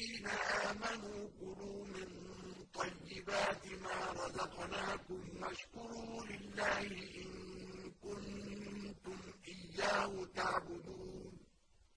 الَّذِينَ آمَنُوا كُلُوا مِن طَيِّبَاتِ مَا رَزَقْنَاكُمْ وَاشْكُرُوا لِلَّهِ إِن كُنتُمْ إِيَّاهُ تَعْبُدُونَ.